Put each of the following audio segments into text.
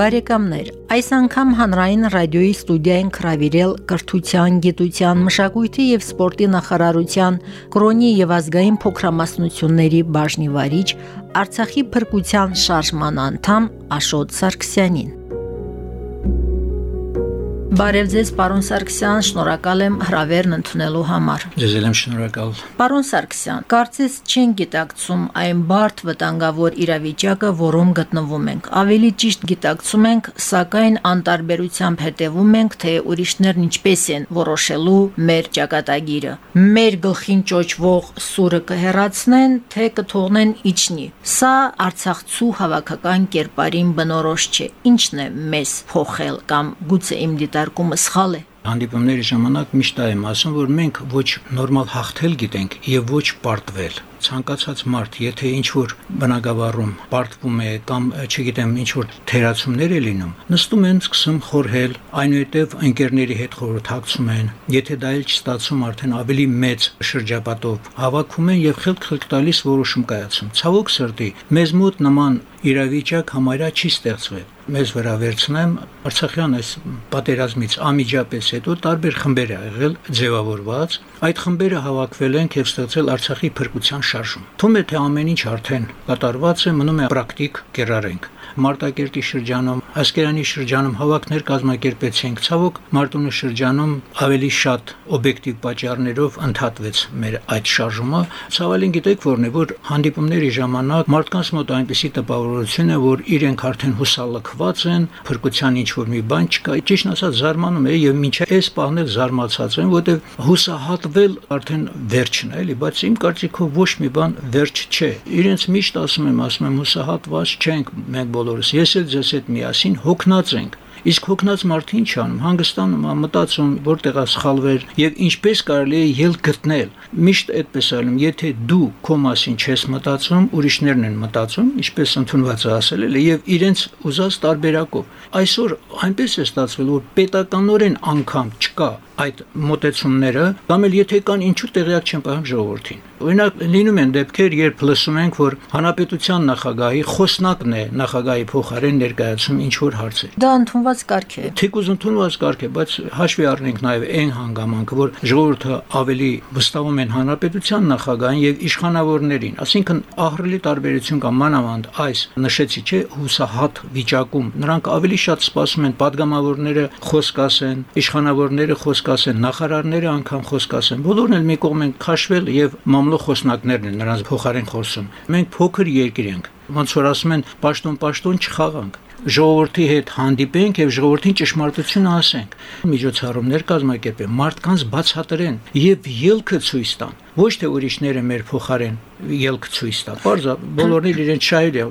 Բարեկամներ, այս անգամ հանրային ռադիոյի ստուդիային կրավիրել կրթության, գիտության, մշակույթի եւ սպորտի նախարարության կրոնի եւ ազգային փոքրամասնությունների բաժնի վարիչ Արցախի փրկության շարժման անդամ Աշոտ Սարգսյանին։ Բարև ձեզ, պարոն Սարգսյան, շնորհակալ եմ հրավերն ընդունելու համար։ Ձեզ եմ շնորհակալ։ Պարոն Սարգսյան, կարծես չեն գիտակցում այն բարդ վտանգավոր իրավիճակը, որում գտնվում ենք։ Ավելի ճիշտ գիտակցում ենք, սակայն անտարբերությամբ հետևում ենք, թե ուրիշներն ինչպես են որոշելու մեր ճակատագիրը։ Մեր գլխին ճոճվող սուրը կհեռացնեն, թե կթողնեն իջնի։ Սա Արցախցու հավաքական կերպարին բնորոշ չէ։ Ինչն է մեզ փոխել կամ գուցե իմ դիտա դիտարկումը սխալ է հանդիպումների ժամանակ միշտ եմ ասում, որ մենք ոչ նորմալ հաղթել գիտենք եւ ոչ պարտվել ցանկացած մարդ, եթե ինչ որ բնակավարում պարտվում է կամ չգիտեմ ինչ որ թերացումներ է լինում, նստում են սկսում խորհել, այնուհետև ընկերների հետ խորհրդակցում են, եթե դա էլ չստացում արդեն ավելի մեծ շրջապատով հավաքում են եւ խելք-խելք տալիս որոշում կայացում։ Ցավոք սրտի, մեզ մոտ նման իրավիճակ համարյա չի ստեղծվել մեզ վրա վերցնեմ Արցախյան այս պատերազմից ամիջապես հետո տարբեր խմբեր ա եղել ձևավորված այդ խմբերը հավաքվել են եւ ստեղծել Արցախի փրկության շարժում թվում է թե ամեն ինչ արդեն կատարված է մնում է պրակտիկ կերարենք Մարտակերտի շրջանում, Ասկերանի շրջանում հավաքներ կազմակերպեցինք։ Ցավոք, Մարտունի շրջանում ավելի շատ օբյեկտիվ պատճառներով ընդհատվեց մեր այդ շարժումը։ Ցավալին գիտեք որն է, որ հանդիպումների ժամանակ մարդկանց մոտ այնպեսի տպավորություն է, որ իրենք արդեն հուսալքված են, փրկության ինչ որ մի բան չկա։ Ճիշտ ասած զարմանում է եւ մինչև այս էլ զարմացած եմ, որտեղ հուսահատվել արդեն վերջն է, էլի, բայց իմ կարծիքով ոչ մի բան վերջ չէ։ Իրենց միշտ ասում եմ, ասում եմ հուսահատված չենք մենք բոլորս, ես էլ ձեզ հետ միասին հոգնած ենք Իսկ հոգնած մարդը ինչ անում, հանգստանում, մտածում, որտեղ է սխալվեր եւ ինչպես կարելի է ելք գտնել։ Միշտ այդպես ալում, եթե դու քո մասին չես մտածում, ուրիշներն են մտածում, ինչպես ընդունված է ասել էլ եւ իրենց ուզած տարբերակով։ Այսօր այնպես է ստացվել, որ պետականորեն անգամ չկա այդ մտեցումները, կամ էլ եթե կան ինչու տեղյակ չեն պահում ժողովրդին։ Օրինակ լինում են դեպքեր, երբ լսում ենք, որ հանրապետության նախագահի խոսնակն է նախագահի փոխարեն ներկայացում ինչ որ հարցեր։ Դա ընդունված կարգ է։ Թեկուզ ընդունված կարգ է, բայց հաշվի առնենք նաև այն հանգամանքը, որ ժողովուրդը ավելի վստահում են հանրապետության նախագահին եւ իշխանավորներին, ասինքն ահռելի տարբերություն կամ մանավանդ այս նշեցի չէ հուսահատ վիճակում նրանք ավելի շատ սպասում են падգամավորները խոսք ասեն, իշխանավորները խոսք ասեն, նախարարները անգամ խոսք ասեն։ Բոլորն էլ մի կողմ են քաշվել եւ մամլո խոսնակներն են նրանց փոխարեն խոսում։ Մենք փոքր երկիր ենք։ Ոնց որ ասում են, պաշտոն-պաշտոն չխաղանք ժողովրդի հետ հանդիպենք եւ ժողովրդին ճշմարտությունը ասենք։ Միջոցառումներ կազմակերպեն, մարդկանց բացատրեն եւ ելքը ցույց տան։ Ոչ թե ուրիշները մեր փոխարեն ելք ցույց տան։ Բարձա բոլորն իրենց շահերը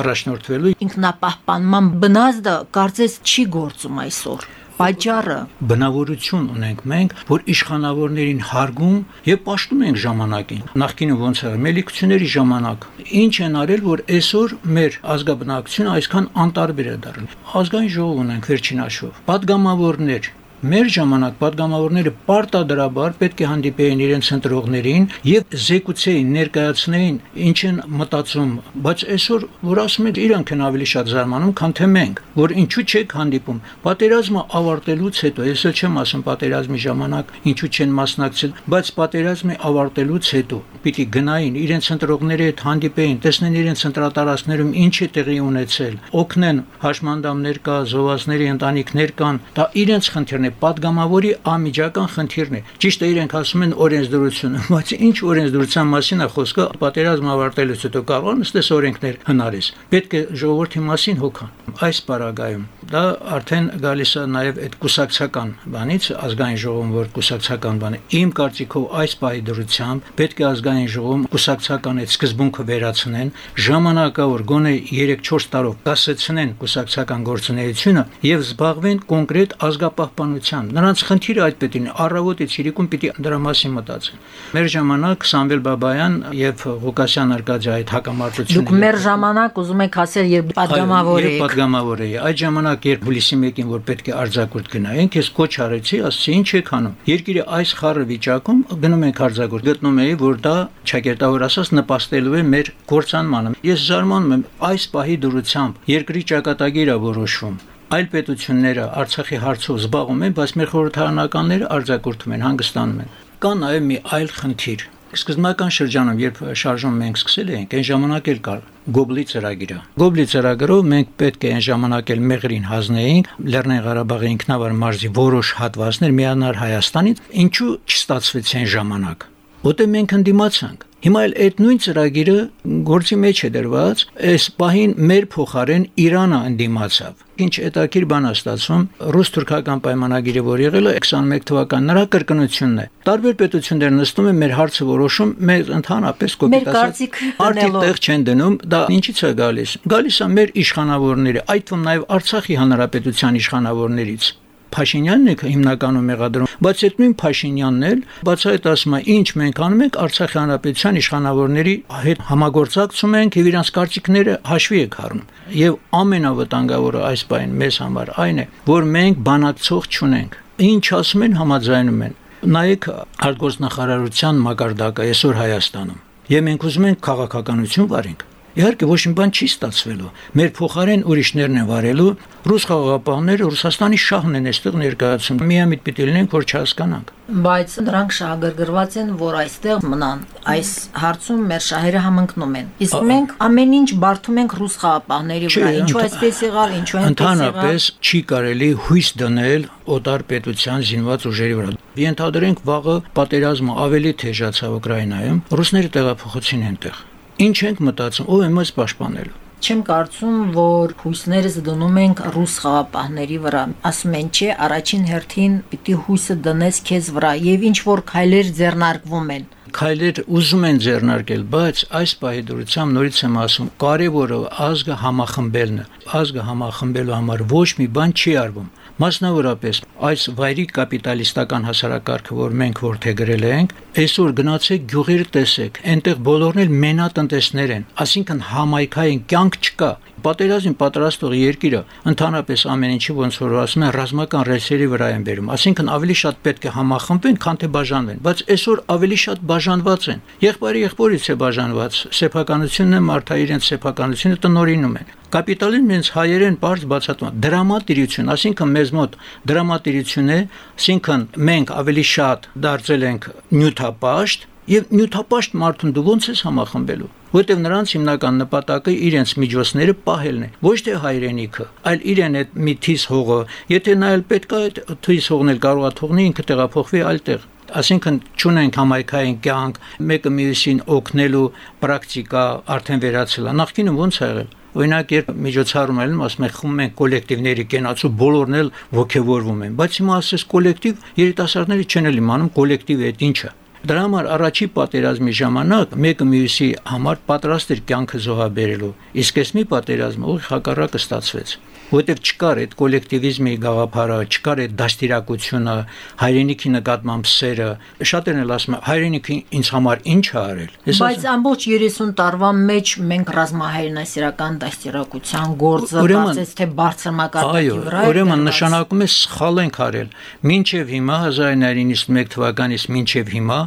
առաջնորդվելու ինքնապահպանման բնազդը կարծես չի գործում այսօր պատճառը բնավորություն ունենք մենք, որ իշխանավորներին հարգում եւ պաշտում ենք ժամանակին։ Նախկինը ոնց էր մելիքությունների ժամանակ։ Ինչ են արել, որ այսօր մեր ազգաբնակությունը այսքան անտարբեր է դառնում։ Ազգային ժողով ունենք վերջին հաշվով։ Պատգամավորներ, Մեր ժամանակ падգամավորները պարտադրաբար պետք է հանդիպեին իրենց ընտրողներին եւ զեկուցեին, ներկայացնեին ինչ են մտածում, բայց այսօր որ ասում են իրանք են ավելի շատ զարմանում, քան թե մենք, որ ինչու չեք հանդիպում։ Պատերազմը ավարտելուց հետո, ես էլ չեմ ասում պատերազմի ժամանակ ինչու չեն մասնակցել, բայց պատերազմի ավարտելուց հետո պիտի գնային իրենց ընտրողների հետ հանդիպեին, տեսնեն իրենց ընտրատարածներում ինչ է տեղի ունեցել, օգնեն հաշմանդամներ կա, զովասների ընտանիքներ կան, դա իրենց խնդիրն է, падգամավորի անմիջական խնդիրն է։ Ճիշտ է, իրենք ասում են օրենսդրությունը, բայց ինչ օրենսդրության մասին է խոսքը պատերազմ ավարտելուց հետո կարող են ստես օրենքներ հնարես։ Պետք է ժողովրդի մասին հոգան։ Այս պարագայում դա արդեն գալիս է նաև այդ կուսակցական բանից, ազգային ժողովում որ կուսակցական բան է։ Իմ կարծիքով այս պահի դրությամբ պետք է ազգային ժողովում կուսակցական այդ սկզբունքը վերացնեն, ժամանակը որ գոնե 3-4 տարով կասեցնեն կուսակցական գործունեությունը եւ զբաղվեն կոնկրետ ազգապահպանության արտադրությամբ։ Նրանց խնդիրը այդ պետին առավոտից իրիկուն պիտի դրա մասին մտածեն։ Մեր ժամանակ Սամվել Բաբայան եւ Ղուկասյան Արկադիա այդ հակամարտությունը Դուք մեր ժամանակ ուզում եք ասել երբ падգամավոր էի։ Երբ падգամավոր էի, այդ ժամանակ երբ հուլիսի 1-ին որ պետք է արձակուրդ գնայինք, ես կոչ արեցի, ասացի ինչ եք անում։ Երկիրը այս խառը վիճակում գնում ենք արձակուրդ։ Գտնում էի, որ դա ճակերտավոր ասած նպաստելու է մեր գործանմանը։ Ես զարմանում եմ այս պահի դուրությամբ երկրի ճակատագիրը որոշվում այլ պետությունները Արցախի հարցով զբաղվում են, բայց մեր խորհրդարանականները արձակուրդում են, հանգստանում են։ Կա նաև մի այլ խնդիր։ Սկզբնական շրջանում, երբ շարժում մենք սկսել էինք, այն ժամանակ էլ կար Գոբլի ծրագիրը։ Գոբլի ծրագրով մենք պետք է այն ժամանակ էլ Մեղրին հանձնեինք Լեռնային Ղարաբաղի ինքնավար մարզի որոշ հատվածներ միանար Հայաստանից, ինչու չստացվեց այն ժամանակ։ Որտե մենք ընդդիմացանք Հիմա էլ այդ նույն ծրագիրը գործի մեջ է դրված, այս պահին մեր փոխարեն Իրանը ընդդիմացավ։ Ինչ հետաքրիր բան է ստացվում, ռուս-թուրքական պայմանագիրը, որ եղել է 21 թվական, նրա կրկնությունն է։ Տարբեր պետություններ նստում են մեր հարցը որոշում, մեր ընդհանրապես կոպիտ ասած արդի տեղ չեն դնում, դա ինչից է գալիս։ Գալիս է մեր իշխանավորները, այդ թվում նաև Արցախի հանրապետության իշխանավորներից Փաշինյանն է հիմնականում մեղադրում, բայց այդ նույն Փաշինյանն էլ բացայտ ասում է, ինչ մենք անում ենք Արցախի հանրապետության իշխանավորների հետ համագործակցում ենք եւ իրանց կարծիքները հաշվի եք առնում։ Եվ ամենավտանգավորը այս բանը մեզ համար այն է, որ մենք բանակցող չունենք։ Ինչ ասում են, համաձայնում են։ Նայեք արտգործնախարարության մակարդակը այսօր Հայաստանում։ Եվ մենք ուզում ենք քաղաքականություն վարենք Իհարկե ոչ մի բան չի ստացվելու։ Մեր փոխարեն ուրիշներն են վարելու, ռուս խաղաղապահները Ռուսաստանի շահն են այստեղ ներկայացում։ Միամիտ պիտի լինենք, որ չհասկանանք։ Բայց նրանք շահագրգռված են, որ այստեղ մնան։ Այս հարցում մեր շահերը համընկնում են։ Իսկ մենք ամեն ինչ բարթում ենք ռուս խաղաղապահների վրա։ Ինչու այսպես եղավ, ինչու այնպես եղավ։ Ընդհանրապես չի կարելի հույս դնել օտար պետության զինված ուժերի վրա։ Ենթադրենք վաղը պատերազմը ավելի թեժացավ Ուկրաինայում, ռուսները տեղափոխեցին այնտեղ Ինչ ենք մտածում, ով է մեզ պաշտպանելու։ Չեմ կարծում, որ հույսներս դնում ենք ռուս խաղապահների վրա։ Ասում են, չէ, առաջին հերթին պիտի հույսը դնես քեզ վրա եւ ինչ որ քայլեր ձեռնարկվում են քայլեր ուզում են ձեռնարկել, բայց այս պահի դուրսամ նորից եմ ասում, կարևորը ազգը համախմբելն է։ Ազգը համախմբելու համար ոչ մի բան չի արվում։ Մասնավորապես այս վայրի կապիտալիստական հասարակարգը, որ մենք որթեգրել ենք, այսօր գնացեք գյուղերը տեսեք, այնտեղ բոլորն էլ մենատնտեսներ են, ասինքն համայնքային կյանք չկա պատերազմին պատրաստող երկիրը ընդհանրապես ամեն ինչի ոնց որ ասում են ռազմական ռեսերի վրա են վերում, ասինքն ավելի շատ պետք է համախմբվեն, քան թե բաժանվեն, բայց այսօր ավելի շատ բաժանված են։ Եղբայրը եղբորից է բաժանված, սեփականությունն է մարդա իրենց սեփականությունը տնորինում են։ Կապիտալին ինձ հայերեն բարձ բացատրում դրամատիրություն, ասինքն մեզ մոտ դրամատիրություն է, ասինքն մենք ավելի շատ դարձել ենք նյութապաշտ եւ նյութապաշտ մարդուն դու ոնց ես համախմբելու որտեվ նրանց հիմնական նպատակը իրենց միջոցները պահելն է ոչ թե հայրենիքը այլ իրեն այդ մի թիս հողը եթե նա էլ պետք է այդ թիս հողն էլ կարողա թողնի ինքը տեղափոխվի այլտեղ ասինքն ճունենք համայնքային կյանք, մեկը մյուսին օգնելու պրակտիկա արդեն վերացել է։ Նախկինում ոնց է եղել։ Օրինակ, երբ միջոցառում են, ասում են, խմում են կոլեկտիվների կենացու, բոլորն էլ ողջևորվում են, բայց հիմա ասես կոլեկտիվ երիտասարդները չեն էլ իմանում կոլեկտիվը այդ ինչ է։ Դրա համար առաջի պատերազմի ժամանակ մեկը մյուսի համար պատրաստ էր կյանքը զոհաբերելու, իսկ այս մի պատերազմը ուղիղ հակառակը ստացվեց որովհետև չկար այդ կոլեկտիվիզմի գաղափարը, չկար այդ դաստիարակությունը, հայրենիքի նկատմամբ սերը։ Շատերն էլ ասում են, հայրենիքը ինձ համար ինչ է արել։ Բայց ամբողջ 30 տարվա մեջ մենք ռազմահայրենասիրական դաստիարակության գործը բացեց թե բարձր մակարդակի վրա։ Այո, ուրեմն նշանակում է սխալ ենք արել։ Մինչև հիմա 1991 թվականից մինչև հիմա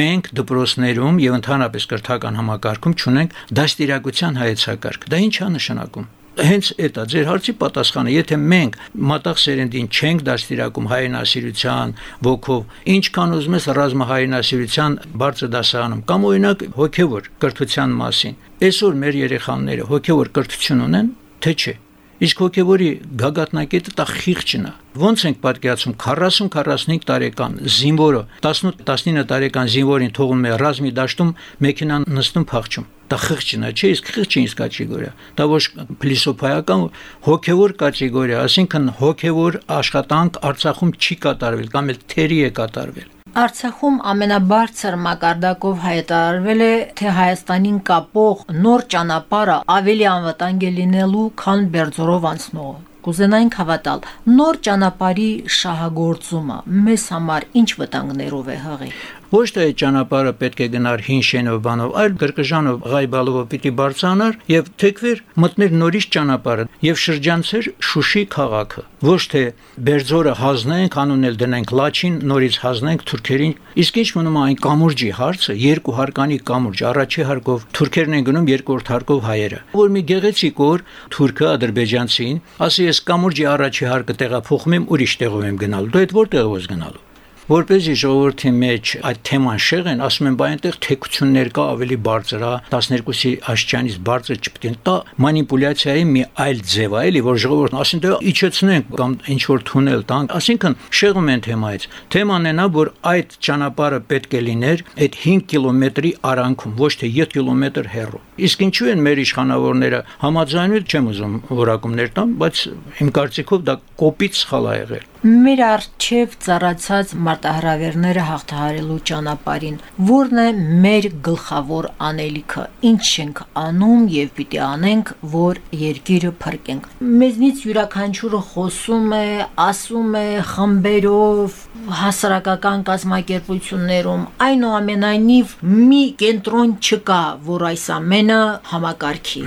մենք դպրոցներում եւ ընդհանրապես կրթական համակարգում ճունենք դաստիարակության հայեցակարգ։ Դա ինչ է նշանակում հենց այդ է ձեր հարցի պատասխանը եթե մենք մատաղ սերնդին չենք դաստիարակում հայրենասիրության ոգով ինչքան ուզում ես ռազմահայրենասիրության բարձր դասարանում կամ օրինակ հոգևոր կրթության մասին այսօր մեր երեխաները հոգևոր կրթություն ունեն թե չէ Իսկ հոգևորի գագաթնակետը դա խիղճն է։ Ոնց ենք պատկերացում 40-45 տարեկան զինվորը 18-19 տարեկան զինվորին թողում է ռազմի դաշտում մեքենան նստում փախչում դա խղճն է, չէ, իսկ խղճը ինչ կատեգորիա։ Դա ոչ փիլիսոփայական հոգևոր կատեգորիա, ասինքն հոգևոր աշխատանք Արցախում չի կատարվել կամ էլ թերի է կատարվել։ Արցախում ամենաբարձր մակարդակով հայտարարվել է, թե Հայաստանին կապող նոր ճանապարհը ավելի անվտանգ է լինելու, քան Բերձորով անցնողը։ Կուզենայինք հավատալ, նոր ճանապարհի շահագործումը մեզ համար ինչ վտանգներով է հղի։ Ոչ թե այդ ճանապարհը պետք է գնար հին շենով բանով, այլ գրկժանով ղայբալով պիտի բարձանար եւ թեքվեր մտներ նորից ճանապարհը եւ շրջանցեր Շուշի քաղաքը։ Ոչ թե Բերձորը հազնենք, անունել դնենք Լաչին, նորից հազնենք թուրքերին։ Իսկ ինչ մնում է այն կամուրջի հարցը, երկու հարկանի կամուրջ, առաջի հարկով թուրքերն են գնում, երկրորդ հարկով հայերը։ Որ մի գեղեցիկ օր թուրքը ադրբեջանցին, ասի ես կամուրջի առաջի հարկը տեղափոխում եմ, ուրիշ տեղով եմ գնալ։ Դու այդ որտեղ ես գնալու որպեսզի ժողովրդի մեջ այդ թեման շեղեն, ասում են, բայ այնտեղ թեկություններ կա ավելի բարձր, 12-ի աշճանից բարձր չպետք է տա մանիպուլյացիայի մի այլ ձև է, էլի, որ ժողովուրդն ասեն դե իջեցնենք կամ ինչ որ թունել տանք, ասինքն շեղում են թեմայից։ Թեման է նա, որ այդ ճանապարհը պետք է լիներ այդ 5 կիլոմետրի արանքում, ոչ թե 7 կիլոմետր հեռու։ Իսկ ինչու են մեր իշխանավորները համաձայնել, չեմ ուզում որակումներ տամ, բայց իմ կարծիքով դա կոպիտ սխալ է եղել։ Մեր արչև ծառացած մարտահրավերները հաղթահարելու ճանապարհին ո՞րն է մեր գլխավոր անելիքը։ Ինչ ենք անում եւ պիտի անենք, որ երկիրը փրկենք։ Մեզնից յուրաքանչյուրը խոսում է, ասում է խմբերով, հասարակական կազմակերպություններում, այնուամենայնիվ մի կենտրոն չկա, որ այս ամենը համակարգի։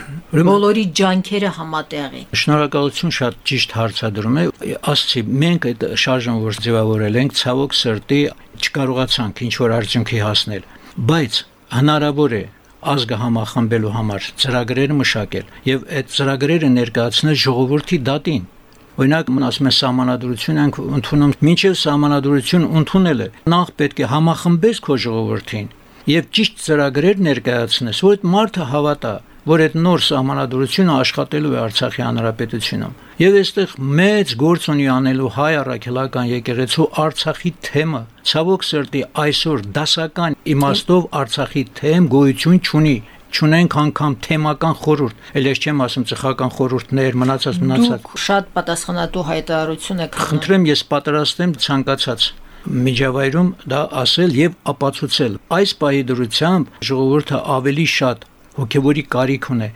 Բոլորի ջանքերը համատեղ են։ Շնորհակալություն շատ ճիշտ հարցադրում է։ Ասցի, մենք այդ շարժումը որ ձևավորել ենք, ցավոք սրտի չկարողացանք ինչ որ արդյունքի հասնել, բայց հնարավոր է ազգը համախմբելու համար ծրագրեր մշակել եւ այդ ծրագրերը ներկայացնել ժողովրդի դատին Օրինակ, ասում են սահմանադրություն ենք ընդունում, մինչև սահմանադրություն ընդունելը նախ պետք է համախմբես քո ժողովրդին եւ ճիշտ ծրագրեր ներկայացնես, որ այդ մարդը հավատա, որ այդ նոր սահմանադրությունը աշխատելու է Արցախի հանրապետությունում։ Եվ այստեղ մեծ գործ ունի անելու հայ առաքելական եկեղեցու Արցախի թեմը։ Ցավոք սրտի այսօր դասական իմաստով Արցախի թեմ գոյություն չունի չունենք անգամ թեմական խորհուրդ, ել ես չեմ ասում ծխական խորհուրդներ, մնացած մնացած։ Դուք շատ պատասխանատու հայտարարություն եք Խնդրեմ, ես պատրաստ եմ ցանկացած միջավայրում դա ասել եւ ապացուցել։ Այս պահի դրությամբ ժողովուրդը ավելի շատ հոգևորի կարիք ունի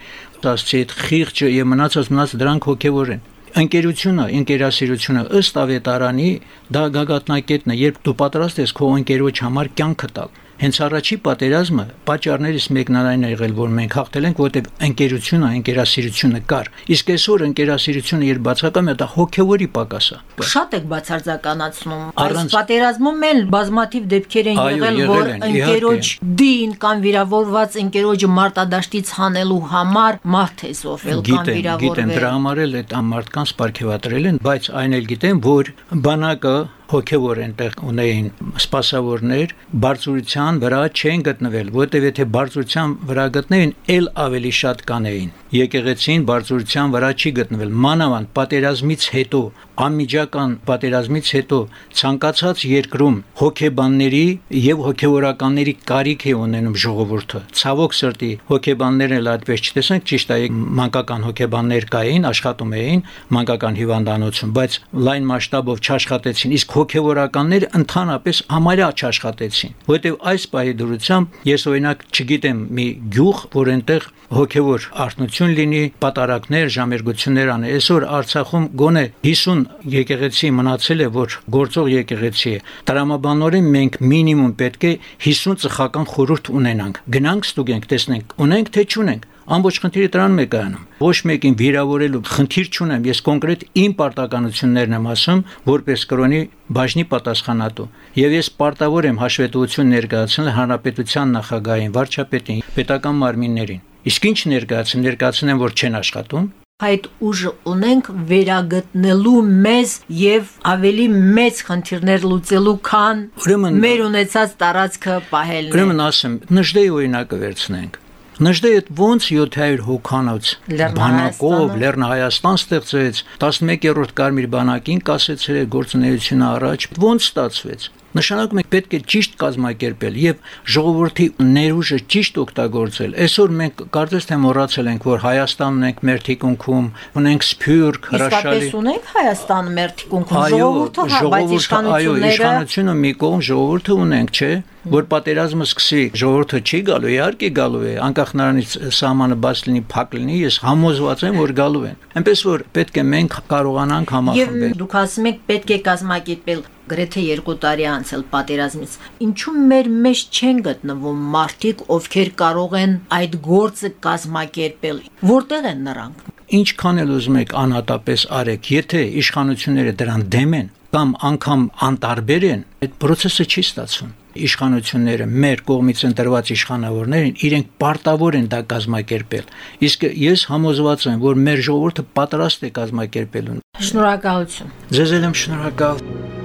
դասի այդ խիղճը եւ մնացած մնաց դրանք հոգևոր են ընկերությունը, ընկերասիրությունը ըստ ավետարանի դա գագաթնակետն է, երբ դու պատրաստ ես քո ընկերոջ համար կյանքը տալ Հենց առաջի պատերազմը պատճառներից մեկն այն է եղել, որ մենք հաղթել ենք, որտեղ ընկերությունը, ընկերասիրությունը կար։ Իսկ այսօր ընկերասիրությունը երբ բացակամ է, դա հոգևորի պակաս է։ Շատ եք բացարձականացնում։ Այս պատերազմում էլ բազմաթիվ դեպքեր են եղել, որ ընկերոջ դին կամ վիրավորված ընկերոջը մարտադաշտից հանելու համար մարդ է զոհվել կամ վիրավորվել։ Գիտեն, դրա համար էլ այդ մարդկանց ապարգևատրել են, բայց այն էլ գիտեն, որ բանակը հոգևոր այնտեղ ունեին սպասավորներ, բարձրության վրա չեն գտնվել, որտեղ եթե բարձրության վրա գտնեին, ել ավելի շատ կանեին եկեղեցին բարձրության վրա չի գտնվել մանավանդ պատերազմից հետո անմիջական պատերազմից հետո ցանկացած երկրում հոգեբանների եւ հոգեորականների կարիք է ունենում ժողովուրդը ցավոք սրտի հոգեբաններն էլ այդպես չտեսանք ճիշտ է մանկական հոգեբաններ կային աշխատում էին մանկական հիվանդանոցում բայց լայն մասշտաբով չաշխատեցին իսկ հոգեորականներ ընդհանրապես համարյա չաշխատեցին որովհետեւ այս պահի դրությամբ ես օրինակ չգիտեմ մի գյուղ որ այնտեղ հոգևոր արտնություն լինի, պատարակներ, ժամերգություններ անի։ Այսօր Արցախում գոնե 50 եկեղեցի մնացել է, որ գործող եկեղեցի է։ Տրամաբանորեն մենք մինիմում պետք է 50 ծխական խորհուրդ ունենանք։ Գնանք ստուգենք, տեսնենք, ունենք թե չունենք ամբողջ խնդիրը դրանում է կայանում։ Ոչ մեկին վիրավորելու խնդիր չունեմ, ես կոնկրետ իմ պարտականություններն եմ ասում, որպես կրոնի բաժնի պատասխանատու։ Եվ ես պարտավոր եմ հաշվետվություն ներկայացնել հանրապետության նախագահին, վարչապետին, պետական մարմիններին։ Իսկ ինչ ներկայացնեմ, ներկայացնեմ, որ չեն աշխատում, այդ ուժը ունենք վերագտնելու մեզ եւ ավելի մեծ խնդիրներ լուծելու, քան ուրեմն մեր ունեցած տարածքը պահելն է։ Ուրեմն ասեմ, նժդեի օրինակը վերցնենք։ Նժդեը ոնց 700 հոկանոց բանակով Լեռնահայաստան ստեղծեց 11-րդ Կարմիր բանակին կասեցրել գործունեությունը առաջ ոնց ստացվեց Նշանակում է պետք է ճիշտ կազմակերպել եւ ժողովրդի ներուժը ճիշտ օգտագործել։ Այսօր մենք կարծես թե մոռացել ենք, որ Հայաստանն ունենք մեր թիկունքում, ունենք Սփյուռք, հրաշալի։ Իսկ ունենք Հայաստան մեր թիկունքում ժողովուրդը, հա, բայց իշխանությունները այո, իշխանությունը մի կողմ ժողովուրդը ունենք, չէ՞ որ պատերազմը սկսի ժողովուրդը չի գալու, իհարկե գալու է, անկախ նրանից սահմանը բաց լինի, փակ լինի, ես համոզված եմ, որ գալու են։ Այնպես որ պետք է մենք կարողանանք համախմբել։ Եվ դուք ասում եք պետք է կազմակերպել գրեթե 2 տարի անցել պատերազմից։ Ինչու մեր մեջ չեն գտնվում մարդիկ, ովքեր կարող են այդ գործը կազմակերպել։ Որտեղ են նրանք։ Ինչքան էլ ուզում եք անհատապես արեք, եթե իշխանությունները դրան դեմ են կամ անգամ անտարբեր են, այդ process-ը չի ստացվում իշխանությունները, մեր կողմից ընտրված իշխանավորներին իրենք պարտավոր են դա կազմակերպել։ Իսկ ես համոզված եմ, որ մեր ժողովուրդը պատրաստ է կազմակերպելուն։ Շնորհակալություն։ Ձեզ եմ շնորհակալ։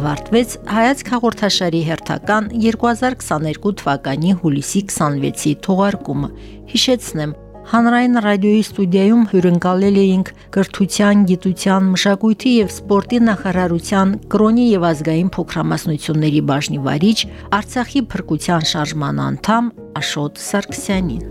ավարտվեց հայացք հաղորդաշարի հերթական 2022 թվականի հուլիսի 26-ի թողարկումը։ Հիշեցնեմ, Հանրային ռադիոյի ստուդիայում հյուրընկալել էինք կրթության, գիտության, մշակույթի եւ սպորտի նախարարության կրոնի եւ ազգային փոքրամասնությունների բաժնի վարիչ Արցախի փրկության շարժման անդամ Աշոտ Սարգսյանին։